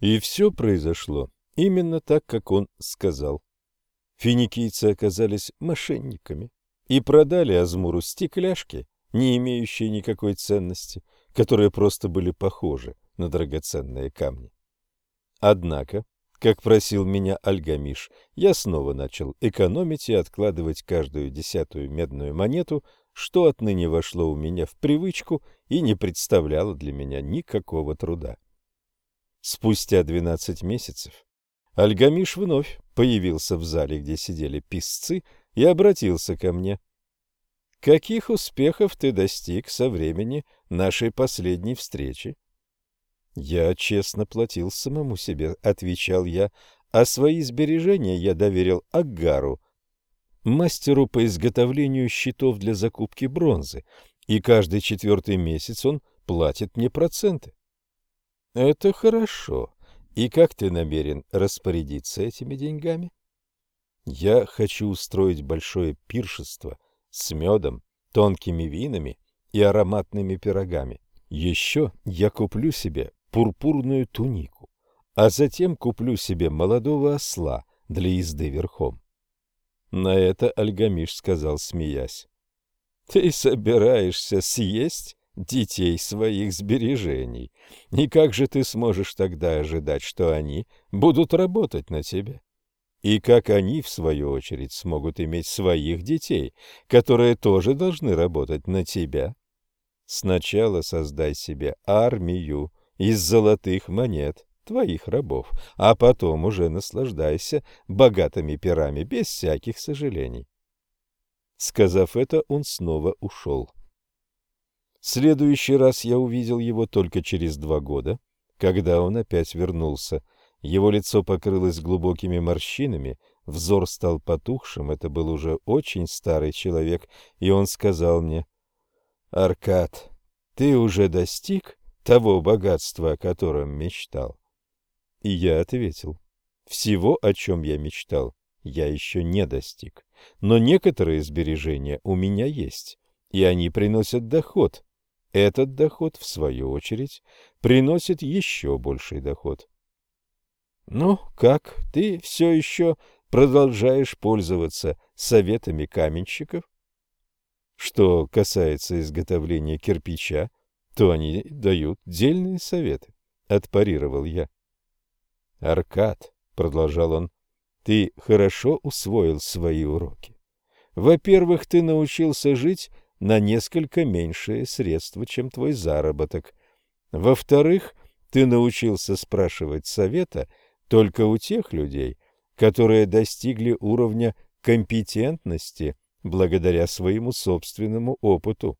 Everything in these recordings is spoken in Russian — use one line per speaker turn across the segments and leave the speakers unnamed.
И все произошло именно так, как он сказал. Финикийцы оказались мошенниками и продали Азмуру стекляшки, не имеющие никакой ценности, которые просто были похожи на драгоценные камни. Однако, как просил меня Альгамиш, я снова начал экономить и откладывать каждую десятую медную монету, что отныне вошло у меня в привычку и не представляло для меня никакого труда. Спустя двенадцать месяцев Альгамиш вновь появился в зале, где сидели писцы, и обратился ко мне. «Каких успехов ты достиг со времени нашей последней встречи?» «Я честно платил самому себе», — отвечал я, «а свои сбережения я доверил Агару, мастеру по изготовлению щитов для закупки бронзы, и каждый четвертый месяц он платит мне проценты». «Это хорошо. И как ты намерен распорядиться этими деньгами?» «Я хочу устроить большое пиршество с медом, тонкими винами и ароматными пирогами. Еще я куплю себе пурпурную тунику, а затем куплю себе молодого осла для езды верхом. На это Альгамиш сказал, смеясь. «Ты собираешься съесть детей своих сбережений, и как же ты сможешь тогда ожидать, что они будут работать на тебе? И как они, в свою очередь, смогут иметь своих детей, которые тоже должны работать на тебя? Сначала создай себе армию, из золотых монет твоих рабов, а потом уже наслаждайся богатыми пирами без всяких сожалений. Сказав это, он снова ушел. Следующий раз я увидел его только через два года, когда он опять вернулся. Его лицо покрылось глубокими морщинами, взор стал потухшим, это был уже очень старый человек, и он сказал мне, «Аркад, ты уже достиг того богатства, о котором мечтал? И я ответил, всего, о чем я мечтал, я еще не достиг, но некоторые сбережения у меня есть, и они приносят доход. Этот доход, в свою очередь, приносит еще больший доход. Ну, как, ты все еще продолжаешь пользоваться советами каменщиков? Что касается изготовления кирпича, то они дают дельные советы, — отпарировал я. — Аркад, — продолжал он, — ты хорошо усвоил свои уроки. Во-первых, ты научился жить на несколько меньшие средства, чем твой заработок. Во-вторых, ты научился спрашивать совета только у тех людей, которые достигли уровня компетентности благодаря своему собственному опыту.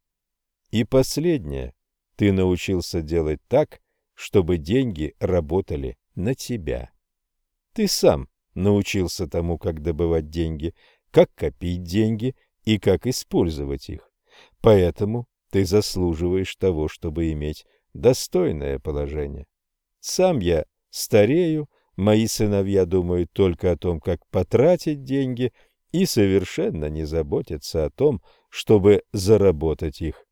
И последнее. Ты научился делать так, чтобы деньги работали на тебя. Ты сам научился тому, как добывать деньги, как копить деньги и как использовать их. Поэтому ты заслуживаешь того, чтобы иметь достойное положение. Сам я старею, мои сыновья думают только о том, как потратить деньги, и совершенно не заботятся о том, чтобы заработать их.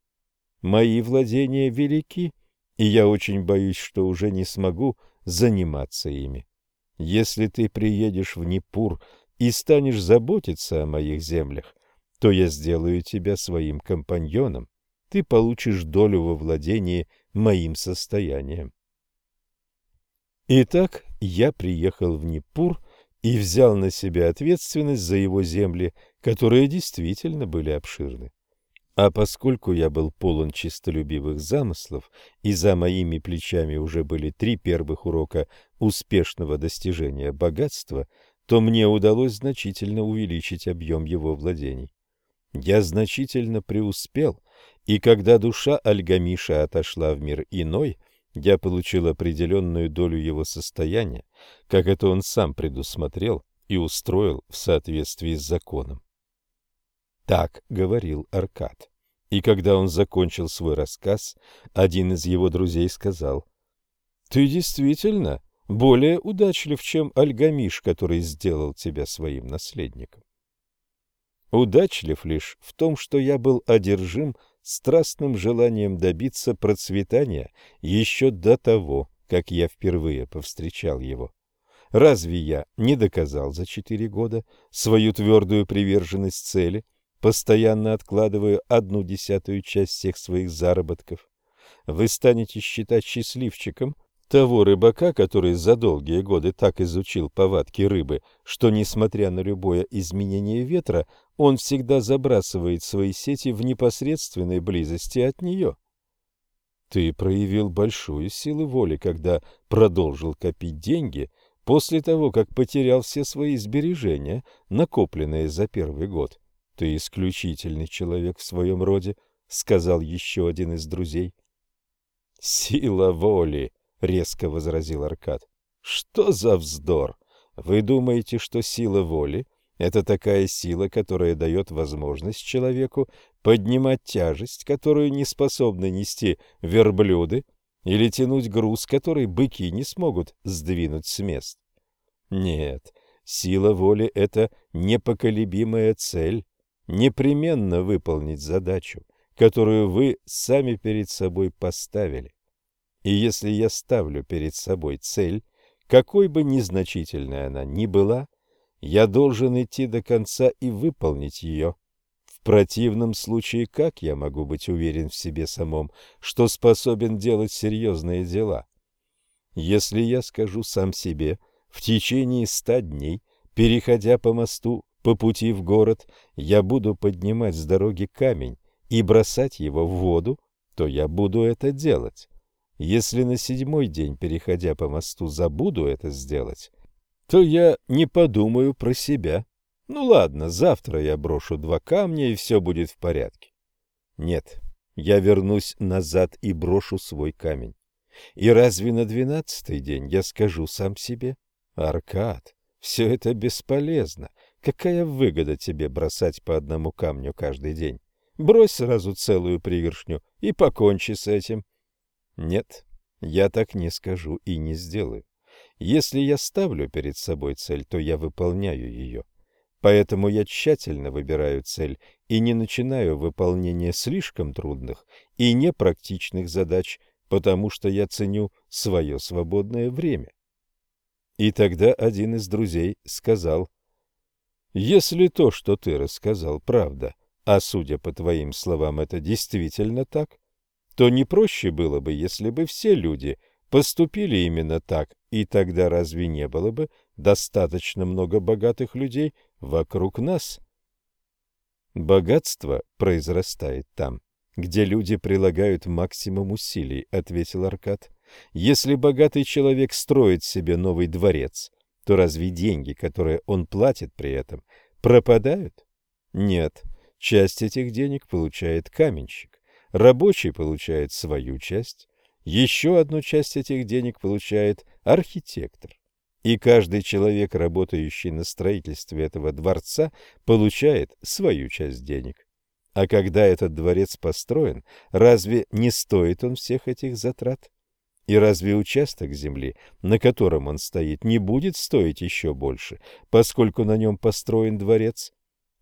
Мои владения велики, и я очень боюсь, что уже не смогу заниматься ими. Если ты приедешь в Непур и станешь заботиться о моих землях, то я сделаю тебя своим компаньоном. Ты получишь долю во владении моим состоянием. Итак, я приехал в Непур и взял на себя ответственность за его земли, которые действительно были обширны. А поскольку я был полон чистолюбивых замыслов, и за моими плечами уже были три первых урока успешного достижения богатства, то мне удалось значительно увеличить объем его владений. Я значительно преуспел, и когда душа Альгамиша отошла в мир иной, я получил определенную долю его состояния, как это он сам предусмотрел и устроил в соответствии с законом. Так говорил Аркад. И когда он закончил свой рассказ, один из его друзей сказал, «Ты действительно более удачлив, чем Альгамиш, который сделал тебя своим наследником». Удачлив лишь в том, что я был одержим страстным желанием добиться процветания еще до того, как я впервые повстречал его. Разве я не доказал за четыре года свою твердую приверженность цели, постоянно откладывая одну десятую часть всех своих заработков? Вы станете считать счастливчиком того рыбака, который за долгие годы так изучил повадки рыбы, что, несмотря на любое изменение ветра, он всегда забрасывает свои сети в непосредственной близости от нее. Ты проявил большую силу воли, когда продолжил копить деньги после того, как потерял все свои сбережения, накопленные за первый год. Ты исключительный человек в своем роде, сказал еще один из друзей. Сила воли, резко возразил Аркад. Что за вздор? Вы думаете, что сила воли это такая сила, которая дает возможность человеку поднимать тяжесть, которую не способны нести верблюды, или тянуть груз, который быки не смогут сдвинуть с мест. Нет, сила воли — это непоколебимая цель, непременно выполнить задачу, которую вы сами перед собой поставили. И если я ставлю перед собой цель, какой бы незначительной она ни была, я должен идти до конца и выполнить ее. В противном случае как я могу быть уверен в себе самом, что способен делать серьезные дела? Если я скажу сам себе в течение ста дней, переходя по мосту по пути в город, я буду поднимать с дороги камень и бросать его в воду, то я буду это делать. Если на седьмой день, переходя по мосту, забуду это сделать, то я не подумаю про себя. Ну ладно, завтра я брошу два камня, и все будет в порядке. Нет, я вернусь назад и брошу свой камень. И разве на двенадцатый день я скажу сам себе, Аркад, все это бесполезно. Какая выгода тебе бросать по одному камню каждый день? Брось сразу целую пригоршню и покончи с этим. Нет, я так не скажу и не сделаю. Если я ставлю перед собой цель, то я выполняю ее. Поэтому я тщательно выбираю цель и не начинаю выполнение слишком трудных и непрактичных задач, потому что я ценю свое свободное время. И тогда один из друзей сказал, «Если то, что ты рассказал, правда, а судя по твоим словам, это действительно так, то не проще было бы, если бы все люди – поступили именно так, и тогда разве не было бы достаточно много богатых людей вокруг нас? Богатство произрастает там, где люди прилагают максимум усилий, ответил Аркад. Если богатый человек строит себе новый дворец, то разве деньги, которые он платит при этом, пропадают? Нет, часть этих денег получает каменщик, рабочий получает свою часть, еще одну часть этих денег получает архитектор. И каждый человек, работающий на строительстве этого дворца, получает свою часть денег. А когда этот дворец построен, разве не стоит он всех этих затрат? И разве участок земли, на котором он стоит, не будет стоить еще больше, поскольку на нем построен дворец?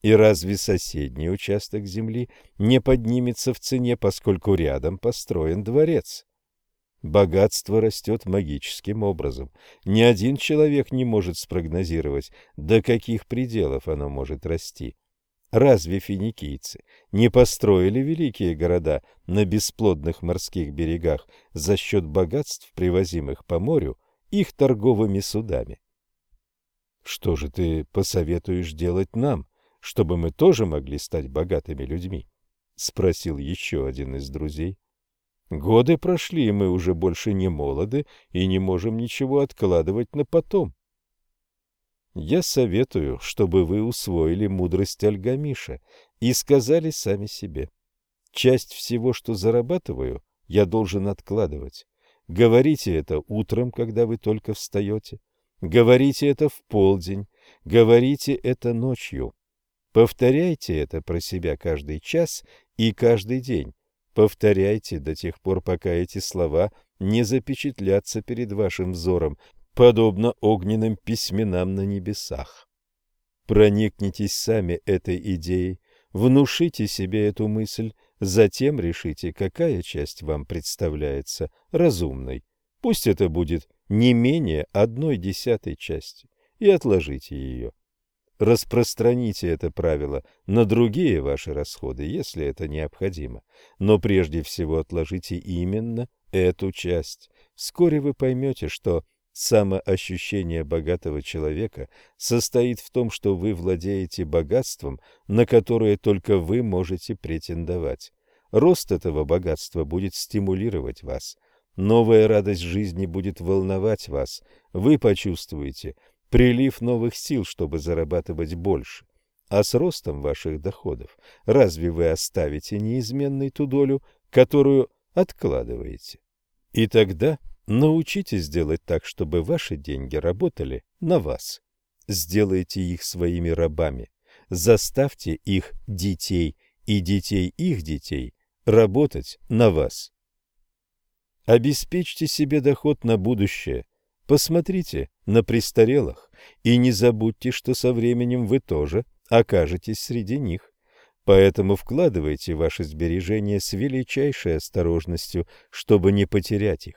И разве соседний участок земли не поднимется в цене, поскольку рядом построен дворец? Богатство растет магическим образом. Ни один человек не может спрогнозировать, до каких пределов оно может расти. Разве финикийцы не построили великие города на бесплодных морских берегах за счет богатств, привозимых по морю их торговыми судами? Что же ты посоветуешь делать нам, чтобы мы тоже могли стать богатыми людьми? — спросил еще один из друзей. Годы прошли, и мы уже больше не молоды и не можем ничего откладывать на потом. Я советую, чтобы вы усвоили мудрость Альгамиша и сказали сами себе. Часть всего, что зарабатываю, я должен откладывать. Говорите это утром, когда вы только встаете. Говорите это в полдень. Говорите это ночью. Повторяйте это про себя каждый час и каждый день. Повторяйте до тех пор, пока эти слова не запечатлятся перед вашим взором, подобно огненным письменам на небесах. Проникнитесь сами этой идеей, внушите себе эту мысль, затем решите, какая часть вам представляется разумной. Пусть это будет не менее одной десятой части, и отложите ее. Распространите это правило на другие ваши расходы, если это необходимо. Но прежде всего отложите именно эту часть. Вскоре вы поймете, что самоощущение богатого человека состоит в том, что вы владеете богатством, на которое только вы можете претендовать. Рост этого богатства будет стимулировать вас. Новая радость жизни будет волновать вас. Вы почувствуете – прилив новых сил, чтобы зарабатывать больше. А с ростом ваших доходов разве вы оставите неизменной ту долю, которую откладываете? И тогда научитесь делать так, чтобы ваши деньги работали на вас. Сделайте их своими рабами. Заставьте их детей и детей их детей работать на вас. Обеспечьте себе доход на будущее, Посмотрите на престарелых и не забудьте, что со временем вы тоже окажетесь среди них. Поэтому вкладывайте ваши сбережения с величайшей осторожностью, чтобы не потерять их.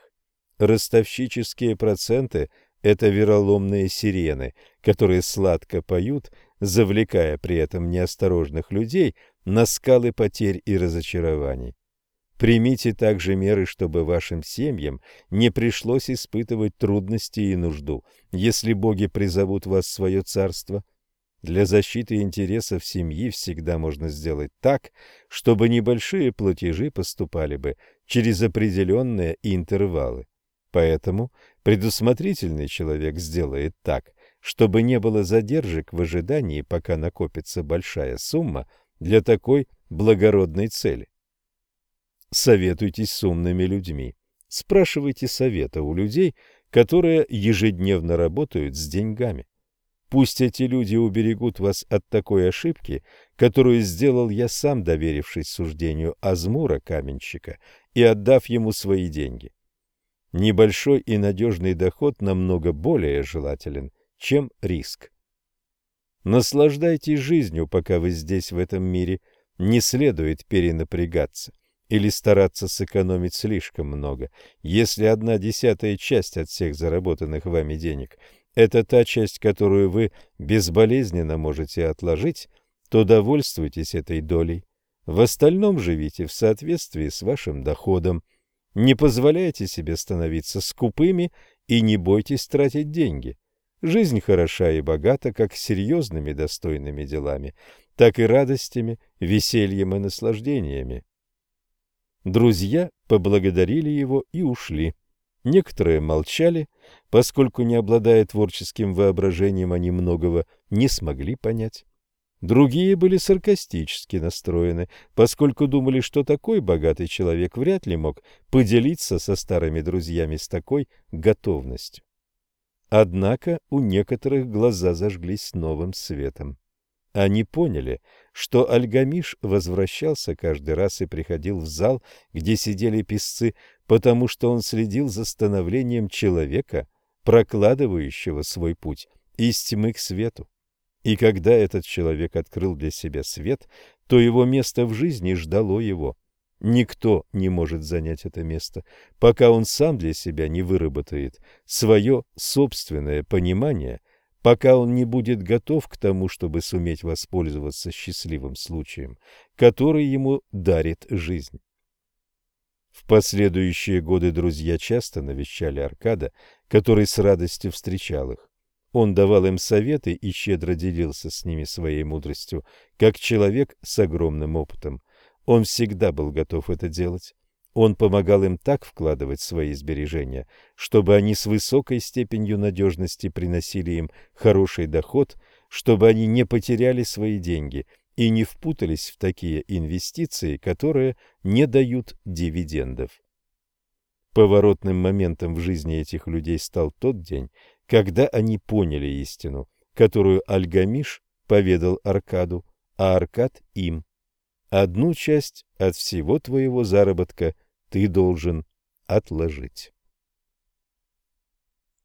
Ростовщические проценты – это вероломные сирены, которые сладко поют, завлекая при этом неосторожных людей на скалы потерь и разочарований. Примите также меры, чтобы вашим семьям не пришлось испытывать трудности и нужду, если боги призовут вас в свое царство. Для защиты интересов семьи всегда можно сделать так, чтобы небольшие платежи поступали бы через определенные интервалы. Поэтому предусмотрительный человек сделает так, чтобы не было задержек в ожидании, пока накопится большая сумма для такой благородной цели. Советуйтесь с умными людьми. Спрашивайте совета у людей, которые ежедневно работают с деньгами. Пусть эти люди уберегут вас от такой ошибки, которую сделал я сам, доверившись суждению Азмура, каменщика, и отдав ему свои деньги. Небольшой и надежный доход намного более желателен, чем риск. Наслаждайтесь жизнью, пока вы здесь, в этом мире. Не следует перенапрягаться или стараться сэкономить слишком много. Если одна десятая часть от всех заработанных вами денег – это та часть, которую вы безболезненно можете отложить, то довольствуйтесь этой долей. В остальном живите в соответствии с вашим доходом. Не позволяйте себе становиться скупыми и не бойтесь тратить деньги. Жизнь хороша и богата как серьезными достойными делами, так и радостями, весельем и наслаждениями. Друзья поблагодарили его и ушли. Некоторые молчали, поскольку, не обладая творческим воображением, они многого не смогли понять. Другие были саркастически настроены, поскольку думали, что такой богатый человек вряд ли мог поделиться со старыми друзьями с такой готовностью. Однако у некоторых глаза зажглись новым светом. Они поняли, что Альгамиш возвращался каждый раз и приходил в зал, где сидели писцы, потому что он следил за становлением человека, прокладывающего свой путь из тьмы к свету. И когда этот человек открыл для себя свет, то его место в жизни ждало его. Никто не может занять это место, пока он сам для себя не выработает свое собственное понимание пока он не будет готов к тому, чтобы суметь воспользоваться счастливым случаем, который ему дарит жизнь. В последующие годы друзья часто навещали Аркада, который с радостью встречал их. Он давал им советы и щедро делился с ними своей мудростью, как человек с огромным опытом. Он всегда был готов это делать. Он помогал им так вкладывать свои сбережения, чтобы они с высокой степенью надежности приносили им хороший доход, чтобы они не потеряли свои деньги и не впутались в такие инвестиции, которые не дают дивидендов. Поворотным моментом в жизни этих людей стал тот день, когда они поняли истину, которую Альгамиш поведал Аркаду, а Аркад им. Одну часть от всего твоего заработка – ты должен отложить.